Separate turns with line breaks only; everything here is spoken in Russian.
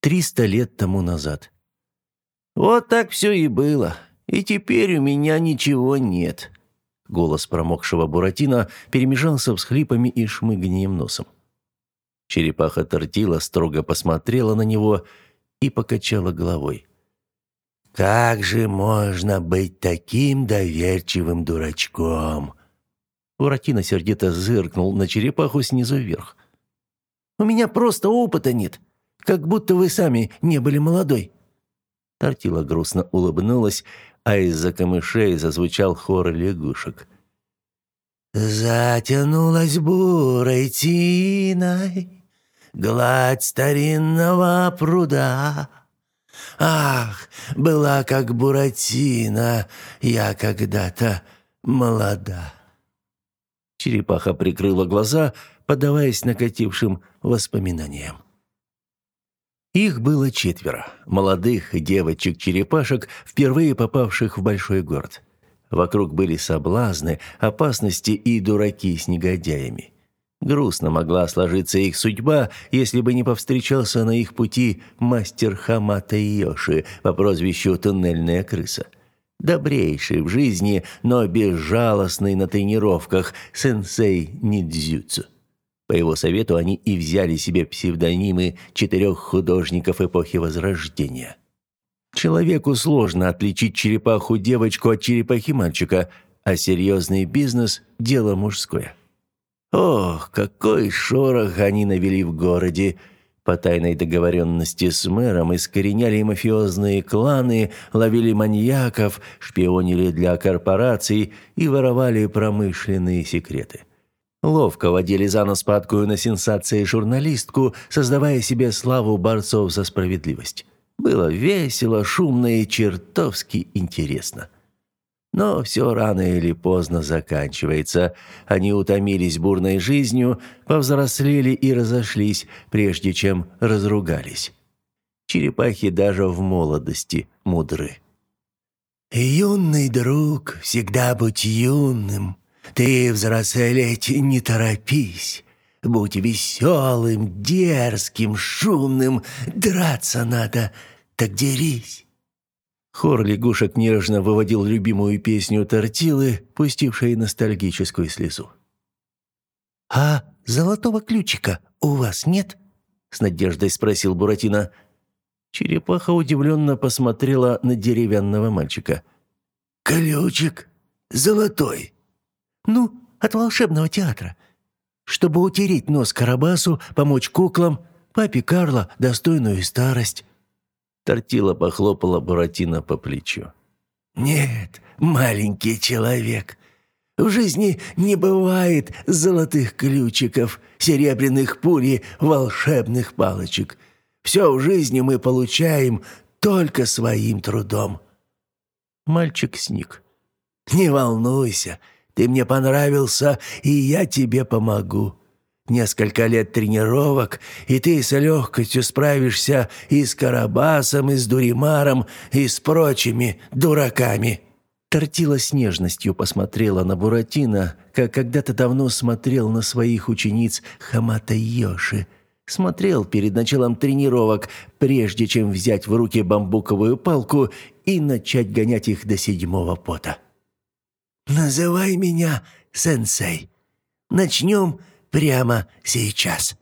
Триста лет тому назад.
«Вот так все и было. И теперь у меня ничего нет».
Голос промокшего Буратино перемежался всхлипами и шмыганием носом. Черепаха Тортила строго посмотрела на него и покачала головой.
«Как же можно быть таким доверчивым дурачком?»
Буратино сердито зыркнул на черепаху снизу вверх.
«У меня просто опыта нет, как будто вы сами не были молодой».
Тортила грустно улыбнулась, а из-за камышей зазвучал хор лягушек.
«Затянулась бурой тиной гладь старинного пруда. Ах, была как Буратино, я когда-то молода».
Черепаха прикрыла глаза, поддаваясь накатившим воспоминаниям. Их было четверо, молодых девочек-черепашек, впервые попавших в большой город. Вокруг были соблазны, опасности и дураки с негодяями. Грустно могла сложиться их судьба, если бы не повстречался на их пути мастер Хамата Йоши по прозвищу «Туннельная крыса». Добрейший в жизни, но безжалостный на тренировках сенсей Нидзюцу. По его совету они и взяли себе псевдонимы четырех художников эпохи Возрождения. Человеку сложно отличить черепаху-девочку от черепахи-мальчика, а серьезный бизнес – дело мужское. Ох, какой шорох они навели в городе! По тайной договоренности с мэром искореняли мафиозные кланы, ловили маньяков, шпионили для корпораций и воровали промышленные секреты. Ловко водили за нос падкую на сенсации журналистку, создавая себе славу борцов за справедливость. Было весело, шумно и чертовски интересно. Но все рано или поздно заканчивается. Они утомились бурной жизнью, повзрослели и разошлись, прежде чем разругались. Черепахи даже в молодости мудры.
«Юный друг, всегда будь юным», ты взрослеть не торопись. Будь веселым, дерзким, шумным. Драться надо, так дерись».
Хор лягушек нежно выводил любимую песню Тортилы, пустившей ностальгическую слезу.
«А золотого ключика у вас нет?» — с надеждой спросил Буратино.
Черепаха удивленно посмотрела на деревянного мальчика.
«Ключик? Золотой?
Ну, от волшебного театра. Чтобы утереть нос Карабасу, помочь куклам, папе Карло достойную старость». Тортила похлопала Буратино по плечу.
«Нет, маленький человек, в жизни не бывает золотых ключиков, серебряных пуль волшебных палочек. Все в жизни мы получаем только своим трудом».
Мальчик сник.
«Не волнуйся, ты мне понравился, и я тебе помогу. Несколько лет тренировок, и ты с легкостью справишься и с Карабасом, и с Дуримаром, и с прочими дураками».
Тортила с нежностью посмотрела на Буратино, как когда-то давно смотрел на своих учениц Хамата Йоши. Смотрел перед началом тренировок, прежде чем взять в руки бамбуковую палку и начать гонять их до седьмого пота.
«Называй меня сенсей. Начнем прямо сейчас».